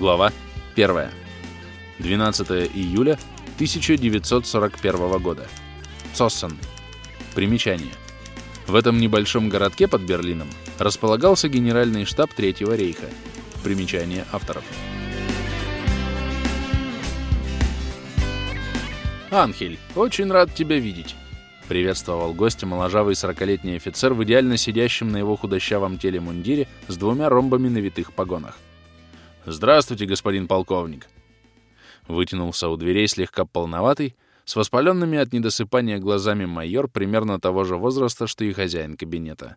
Глава 1. 12 июля 1941 года. Цоссен. Примечание. В этом небольшом городке под Берлином располагался генеральный штаб Третьего рейха. Примечание авторов. «Анхель, очень рад тебя видеть», — приветствовал гостя моложавый сорокалетний офицер в идеально сидящем на его худощавом теле мундире с двумя ромбами на витых погонах. «Здравствуйте, господин полковник!» Вытянулся у дверей слегка полноватый, с воспаленными от недосыпания глазами майор примерно того же возраста, что и хозяин кабинета.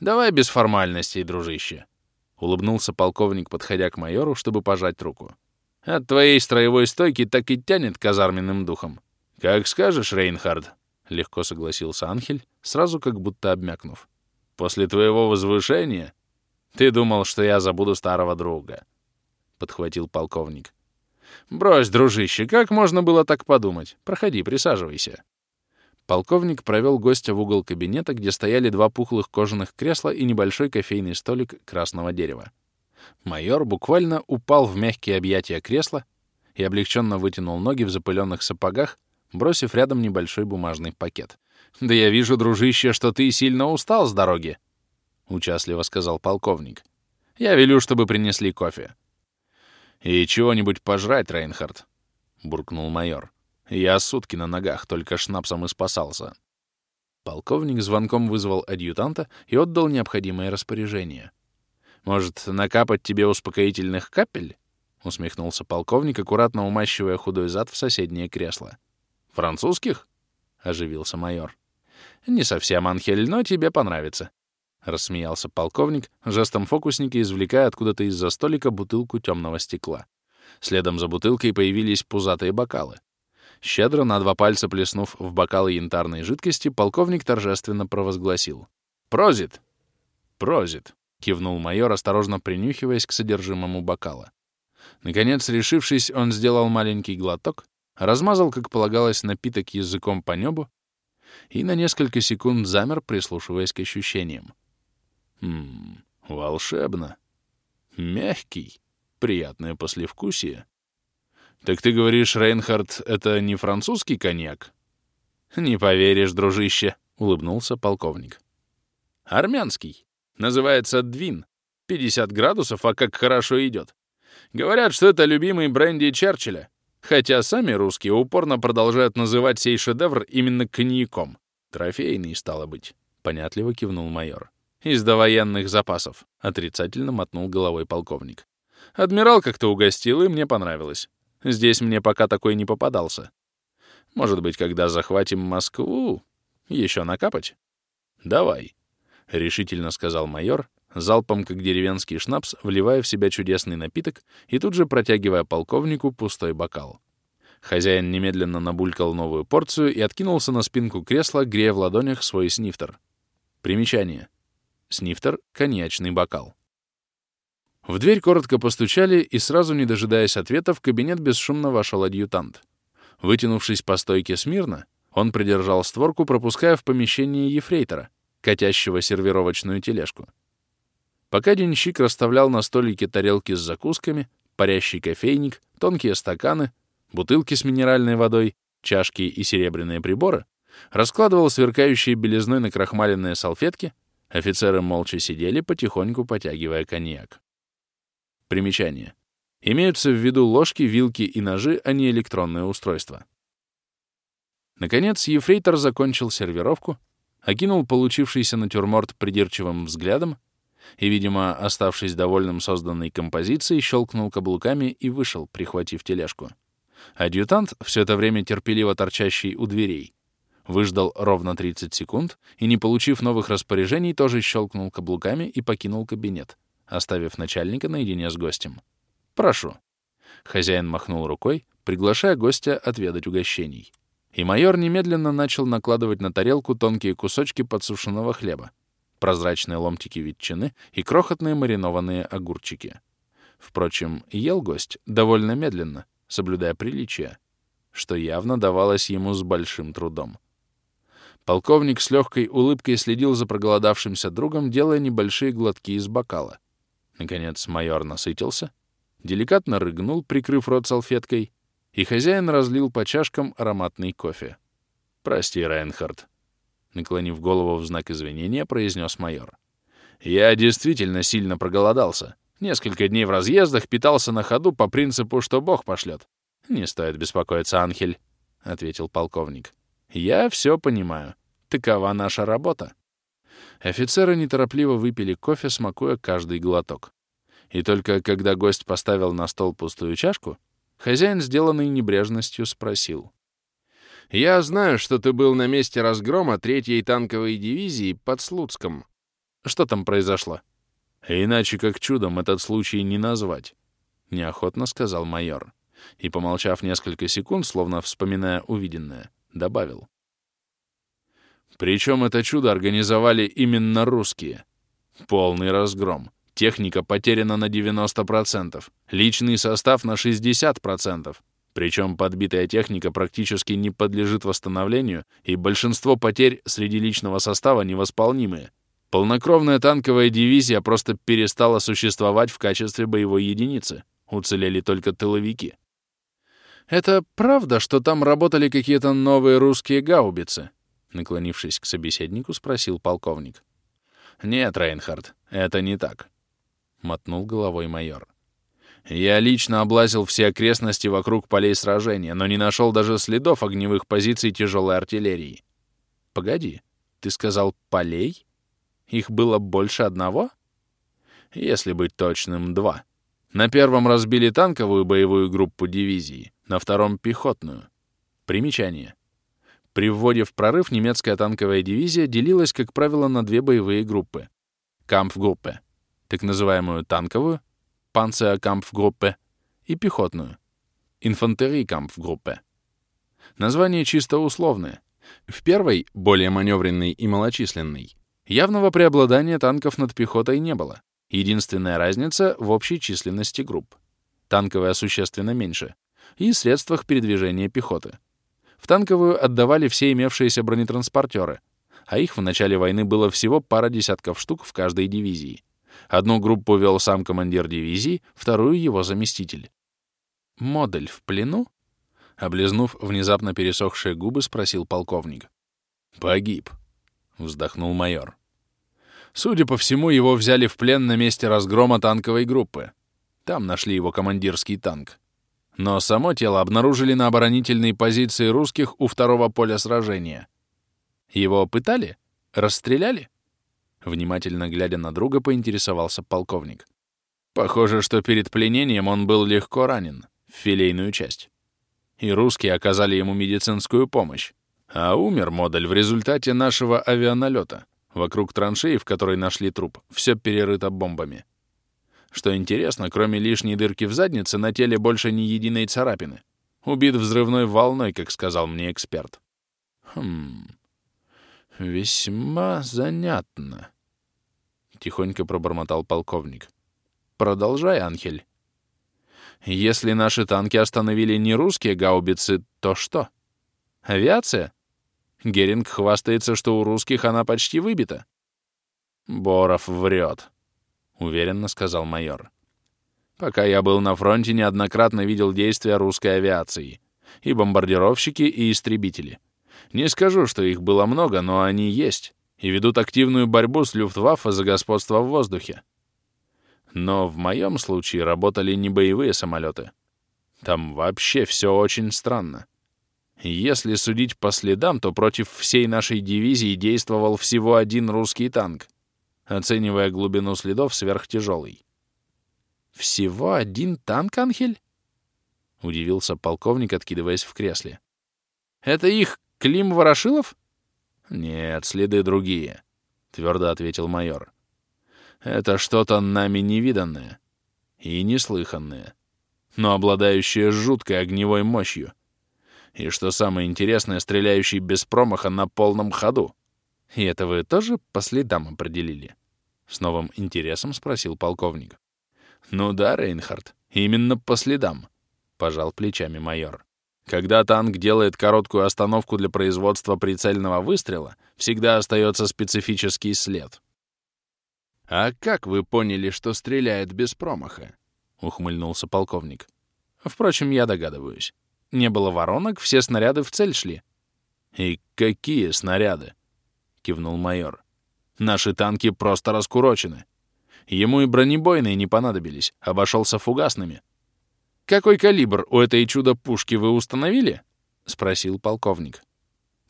«Давай без формальностей, дружище!» Улыбнулся полковник, подходя к майору, чтобы пожать руку. «От твоей строевой стойки так и тянет казарменным духом». «Как скажешь, Рейнхард», — легко согласился Анхель, сразу как будто обмякнув. «После твоего возвышения ты думал, что я забуду старого друга». — подхватил полковник. «Брось, дружище, как можно было так подумать? Проходи, присаживайся». Полковник провел гостя в угол кабинета, где стояли два пухлых кожаных кресла и небольшой кофейный столик красного дерева. Майор буквально упал в мягкие объятия кресла и облегченно вытянул ноги в запыленных сапогах, бросив рядом небольшой бумажный пакет. «Да я вижу, дружище, что ты сильно устал с дороги», — участливо сказал полковник. «Я велю, чтобы принесли кофе. «И чего-нибудь пожрать, Рейнхард», — буркнул майор. «Я сутки на ногах, только шнапсом и спасался». Полковник звонком вызвал адъютанта и отдал необходимое распоряжение. «Может, накапать тебе успокоительных капель?» — усмехнулся полковник, аккуратно умащивая худой зад в соседнее кресло. «Французских?» — оживился майор. «Не совсем, Анхель, но тебе понравится. — рассмеялся полковник, жестом фокусника извлекая откуда-то из-за столика бутылку темного стекла. Следом за бутылкой появились пузатые бокалы. Щедро на два пальца плеснув в бокалы янтарной жидкости, полковник торжественно провозгласил. «Прозит!» «Прозит!» — кивнул майор, осторожно принюхиваясь к содержимому бокала. Наконец, решившись, он сделал маленький глоток, размазал, как полагалось, напиток языком по небу и на несколько секунд замер, прислушиваясь к ощущениям. Ммм, волшебно. Мягкий, приятное послевкусие. Так ты говоришь, Рейнхард, это не французский коньяк? Не поверишь, дружище, улыбнулся полковник. Армянский. Называется Двин. 50 градусов, а как хорошо идет. Говорят, что это любимый бренди Черчилля, хотя сами русские упорно продолжают называть сей шедевр именно коньяком. Трофейный, стало быть, понятливо кивнул майор. «Из довоенных запасов», — отрицательно мотнул головой полковник. «Адмирал как-то угостил, и мне понравилось. Здесь мне пока такой не попадался. Может быть, когда захватим Москву, еще накапать?» «Давай», — решительно сказал майор, залпом, как деревенский шнапс, вливая в себя чудесный напиток и тут же протягивая полковнику пустой бокал. Хозяин немедленно набулькал новую порцию и откинулся на спинку кресла, грея в ладонях свой снифтер. Примечание. Снифтер — коньячный бокал. В дверь коротко постучали, и сразу, не дожидаясь ответа, в кабинет бесшумно вошел адъютант. Вытянувшись по стойке смирно, он придержал створку, пропуская в помещение ефрейтора, катящего сервировочную тележку. Пока денщик расставлял на столике тарелки с закусками, парящий кофейник, тонкие стаканы, бутылки с минеральной водой, чашки и серебряные приборы, раскладывал сверкающие белизной накрахмаленные салфетки, Офицеры молча сидели, потихоньку потягивая коньяк. Примечание. Имеются в виду ложки, вилки и ножи, а не электронное устройство. Наконец, ефрейтор закончил сервировку, окинул получившийся натюрморт придирчивым взглядом и, видимо, оставшись довольным созданной композицией, щелкнул каблуками и вышел, прихватив тележку. Адъютант, все это время терпеливо торчащий у дверей, выждал ровно 30 секунд и, не получив новых распоряжений, тоже щелкнул каблуками и покинул кабинет, оставив начальника наедине с гостем. «Прошу». Хозяин махнул рукой, приглашая гостя отведать угощений. И майор немедленно начал накладывать на тарелку тонкие кусочки подсушенного хлеба, прозрачные ломтики ветчины и крохотные маринованные огурчики. Впрочем, ел гость довольно медленно, соблюдая приличия, что явно давалось ему с большим трудом. Полковник с легкой улыбкой следил за проголодавшимся другом, делая небольшие глотки из бокала. Наконец майор насытился, деликатно рыгнул, прикрыв рот салфеткой, и хозяин разлил по чашкам ароматный кофе. «Прости, Рейнхард», — наклонив голову в знак извинения, произнес майор. «Я действительно сильно проголодался. Несколько дней в разъездах питался на ходу по принципу, что Бог пошлет. «Не стоит беспокоиться, Анхель», — ответил полковник. «Я все понимаю. Такова наша работа». Офицеры неторопливо выпили кофе, смакуя каждый глоток. И только когда гость поставил на стол пустую чашку, хозяин, сделанный небрежностью, спросил. «Я знаю, что ты был на месте разгрома третьей танковой дивизии под Слуцком. Что там произошло?» «Иначе как чудом этот случай не назвать», — неохотно сказал майор и, помолчав несколько секунд, словно вспоминая увиденное, добавил. Причем это чудо организовали именно русские. Полный разгром. Техника потеряна на 90%, личный состав на 60%. Причем подбитая техника практически не подлежит восстановлению, и большинство потерь среди личного состава невосполнимые. Полнокровная танковая дивизия просто перестала существовать в качестве боевой единицы. Уцелели только тыловики. «Это правда, что там работали какие-то новые русские гаубицы?» Наклонившись к собеседнику, спросил полковник. «Нет, Рейнхард, это не так», — мотнул головой майор. «Я лично облазил все окрестности вокруг полей сражения, но не нашел даже следов огневых позиций тяжелой артиллерии». «Погоди, ты сказал полей? Их было больше одного?» «Если быть точным, два. На первом разбили танковую боевую группу дивизии, на втором — пехотную. Примечание. При вводе в прорыв немецкая танковая дивизия делилась, как правило, на две боевые группы. Кампфгруппе, так называемую танковую, Panzerkampfgruppe, и пехотную, Infanteriekampfgruppe. Название чисто условное. В первой, более маневренной и малочисленной, явного преобладания танков над пехотой не было. Единственная разница в общей численности групп. Танковая существенно меньше, и средствах передвижения пехоты. В танковую отдавали все имевшиеся бронетранспортеры, а их в начале войны было всего пара десятков штук в каждой дивизии. Одну группу вел сам командир дивизии, вторую — его заместитель. «Модель в плену?» Облизнув внезапно пересохшие губы, спросил полковник. «Погиб», — вздохнул майор. Судя по всему, его взяли в плен на месте разгрома танковой группы. Там нашли его командирский танк но само тело обнаружили на оборонительной позиции русских у второго поля сражения. Его пытали? Расстреляли? Внимательно глядя на друга, поинтересовался полковник. Похоже, что перед пленением он был легко ранен, в филейную часть. И русские оказали ему медицинскую помощь. А умер модуль в результате нашего авианалета. Вокруг траншеи, в которой нашли труп, все перерыто бомбами. Что интересно, кроме лишней дырки в заднице, на теле больше ни единой царапины. Убит взрывной волной, как сказал мне эксперт. Хм... Весьма занятно. Тихонько пробормотал полковник. Продолжай, Анхель. Если наши танки остановили не русские гаубицы, то что? Авиация? Геринг хвастается, что у русских она почти выбита. Боров врет. — уверенно сказал майор. «Пока я был на фронте, неоднократно видел действия русской авиации. И бомбардировщики, и истребители. Не скажу, что их было много, но они есть, и ведут активную борьбу с Люфтваффе за господство в воздухе. Но в моем случае работали не боевые самолеты. Там вообще все очень странно. Если судить по следам, то против всей нашей дивизии действовал всего один русский танк оценивая глубину следов сверхтяжелый. «Всего один танк, Анхель?» — удивился полковник, откидываясь в кресле. «Это их Клим Ворошилов?» «Нет, следы другие», — твердо ответил майор. «Это что-то нами невиданное и неслыханное, но обладающее жуткой огневой мощью. И что самое интересное, стреляющий без промаха на полном ходу. «И это вы тоже по следам определили?» С новым интересом спросил полковник. «Ну да, Рейнхард, именно по следам», — пожал плечами майор. «Когда танк делает короткую остановку для производства прицельного выстрела, всегда остается специфический след». «А как вы поняли, что стреляет без промаха?» — ухмыльнулся полковник. «Впрочем, я догадываюсь. Не было воронок, все снаряды в цель шли». «И какие снаряды?» — кивнул майор. «Наши танки просто раскурочены. Ему и бронебойные не понадобились, обошелся фугасными». «Какой калибр у этой чудо-пушки вы установили?» — спросил полковник.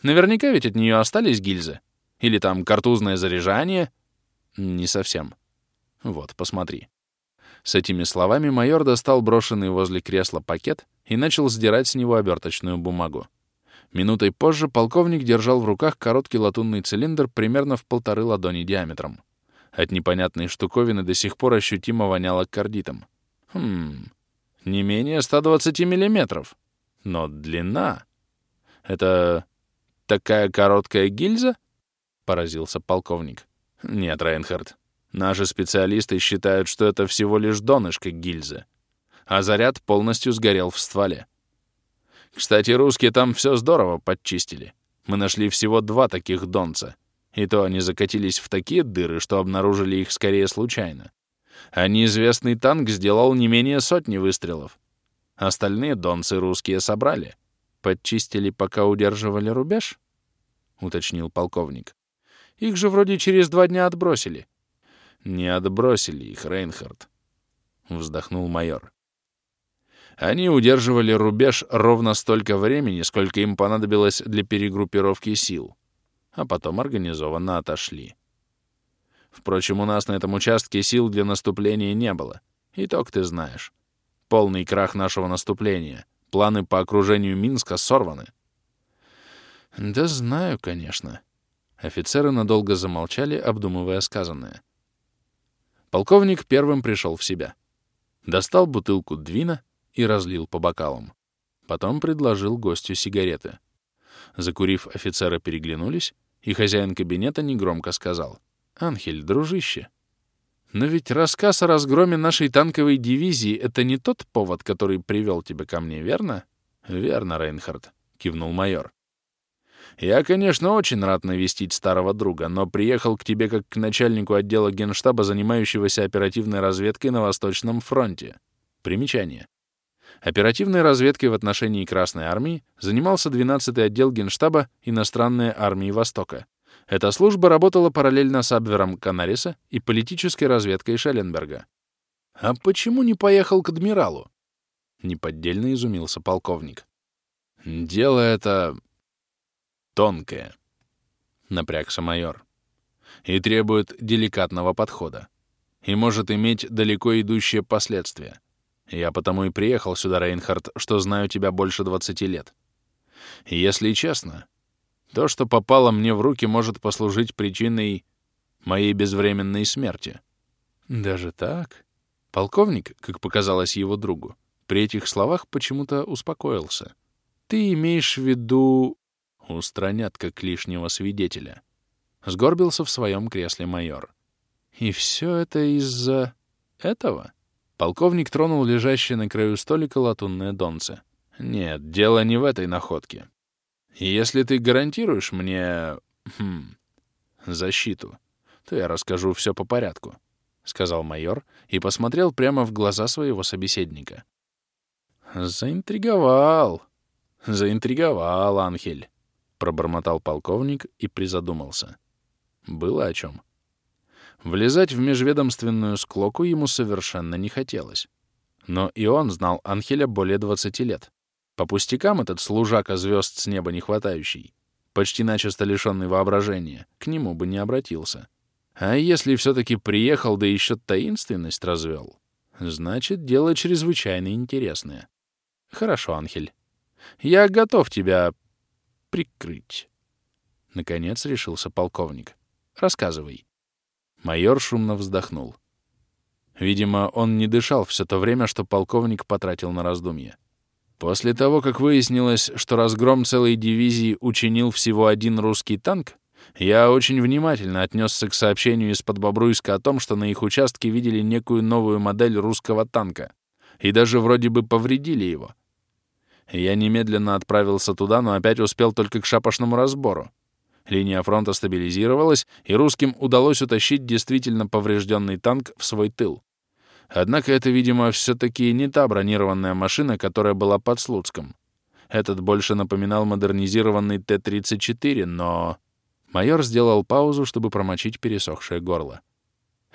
«Наверняка ведь от нее остались гильзы. Или там картузное заряжание?» «Не совсем. Вот, посмотри». С этими словами майор достал брошенный возле кресла пакет и начал сдирать с него оберточную бумагу. Минутой позже полковник держал в руках короткий латунный цилиндр примерно в полторы ладони диаметром. От непонятной штуковины до сих пор ощутимо воняло кардитом. Хм, не менее 120 миллиметров. Но длина... Это такая короткая гильза? Поразился полковник. Нет, Рейнхард, Наши специалисты считают, что это всего лишь донышко гильзы, а заряд полностью сгорел в стволе. Кстати, русские там все здорово подчистили. Мы нашли всего два таких донца, и то они закатились в такие дыры, что обнаружили их скорее случайно. А неизвестный танк сделал не менее сотни выстрелов. Остальные донцы русские собрали. Подчистили, пока удерживали рубеж? — уточнил полковник. Их же вроде через два дня отбросили. Не отбросили их, Рейнхард, вздохнул майор. Они удерживали рубеж ровно столько времени, сколько им понадобилось для перегруппировки сил, а потом организованно отошли. Впрочем, у нас на этом участке сил для наступления не было. Итог ты знаешь. Полный крах нашего наступления. Планы по окружению Минска сорваны. Да знаю, конечно. Офицеры надолго замолчали, обдумывая сказанное. Полковник первым пришел в себя. Достал бутылку двина и разлил по бокалам. Потом предложил гостю сигареты. Закурив, офицеры переглянулись, и хозяин кабинета негромко сказал. «Анхель, дружище, но ведь рассказ о разгроме нашей танковой дивизии — это не тот повод, который привел тебя ко мне, верно?» «Верно, Рейнхард», — кивнул майор. Я, конечно, очень рад навестить старого друга, но приехал к тебе как к начальнику отдела генштаба, занимающегося оперативной разведкой на Восточном фронте. Примечание. Оперативной разведкой в отношении Красной Армии занимался 12-й отдел генштаба иностранной армии Востока. Эта служба работала параллельно с Абвером Канариса и политической разведкой Шелленберга. «А почему не поехал к адмиралу?» — неподдельно изумился полковник. «Дело это тонкое, — напрягся майор, — и требует деликатного подхода, и может иметь далеко идущие последствия. Я потому и приехал сюда, Рейнхард, что знаю тебя больше 20 лет. И если честно, то, что попало мне в руки, может послужить причиной моей безвременной смерти. Даже так? Полковник, как показалось его другу, при этих словах почему-то успокоился. Ты имеешь в виду Устранят как лишнего свидетеля. Сгорбился в своем кресле майор. И все это из-за этого? Полковник тронул лежащее на краю столика латунное донце. Нет, дело не в этой находке. Если ты гарантируешь мне... Хм, защиту, то я расскажу все по порядку, — сказал майор и посмотрел прямо в глаза своего собеседника. Заинтриговал, заинтриговал, Анхель. — пробормотал полковник и призадумался. Было о чем. Влезать в межведомственную склоку ему совершенно не хотелось. Но и он знал Анхеля более 20 лет. По пустякам этот служака звезд с неба не хватающий, почти начисто лишенный воображения, к нему бы не обратился. А если все-таки приехал, да еще таинственность развел, значит, дело чрезвычайно интересное. Хорошо, Анхель. Я готов тебя прикрыть. Наконец решился полковник. Рассказывай. Майор шумно вздохнул. Видимо, он не дышал все то время, что полковник потратил на раздумье. После того, как выяснилось, что разгром целой дивизии учинил всего один русский танк, я очень внимательно отнесся к сообщению из-под Бобруйска о том, что на их участке видели некую новую модель русского танка и даже вроде бы повредили его. Я немедленно отправился туда, но опять успел только к шапошному разбору. Линия фронта стабилизировалась, и русским удалось утащить действительно поврежденный танк в свой тыл. Однако это, видимо, все-таки не та бронированная машина, которая была под Слуцком. Этот больше напоминал модернизированный Т-34, но... Майор сделал паузу, чтобы промочить пересохшее горло.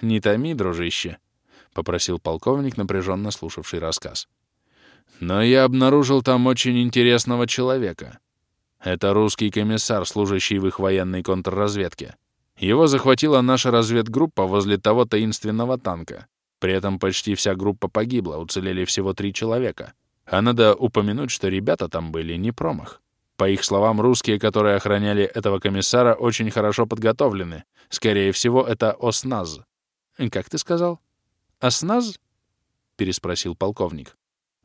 «Не томи, дружище», — попросил полковник, напряженно слушавший рассказ. «Но я обнаружил там очень интересного человека. Это русский комиссар, служащий в их военной контрразведке. Его захватила наша разведгруппа возле того таинственного танка. При этом почти вся группа погибла, уцелели всего три человека. А надо упомянуть, что ребята там были не промах. По их словам, русские, которые охраняли этого комиссара, очень хорошо подготовлены. Скорее всего, это ОСНАЗ. «Как ты сказал?» «ОСНАЗ?» — переспросил полковник.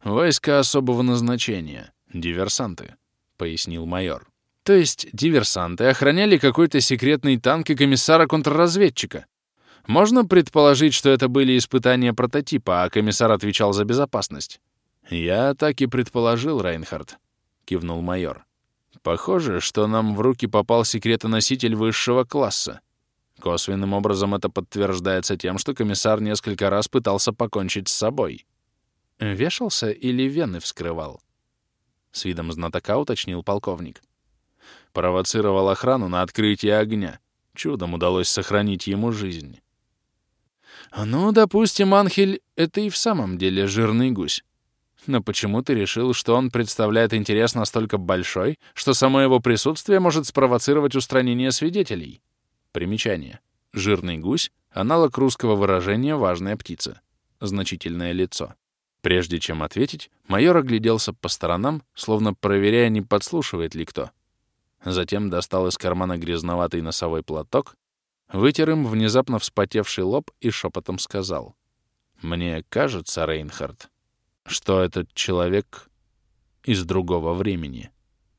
«Войска особого назначения. Диверсанты», — пояснил майор. «То есть диверсанты охраняли какой-то секретный танк и комиссара-контрразведчика?» Можно предположить, что это были испытания прототипа, а комиссар отвечал за безопасность. «Я так и предположил, Рейнхард», — кивнул майор. «Похоже, что нам в руки попал секретоноситель высшего класса. Косвенным образом это подтверждается тем, что комиссар несколько раз пытался покончить с собой. Вешался или вены вскрывал?» С видом знатока уточнил полковник. Провоцировал охрану на открытие огня. Чудом удалось сохранить ему жизнь. Ну, допустим, Анхель — это и в самом деле жирный гусь. Но почему ты решил, что он представляет интерес настолько большой, что само его присутствие может спровоцировать устранение свидетелей? Примечание. Жирный гусь — аналог русского выражения «важная птица». Значительное лицо. Прежде чем ответить, майор огляделся по сторонам, словно проверяя, не подслушивает ли кто. Затем достал из кармана грязноватый носовой платок Вытер им внезапно вспотевший лоб и шепотом сказал. «Мне кажется, Рейнхард, что этот человек из другого времени».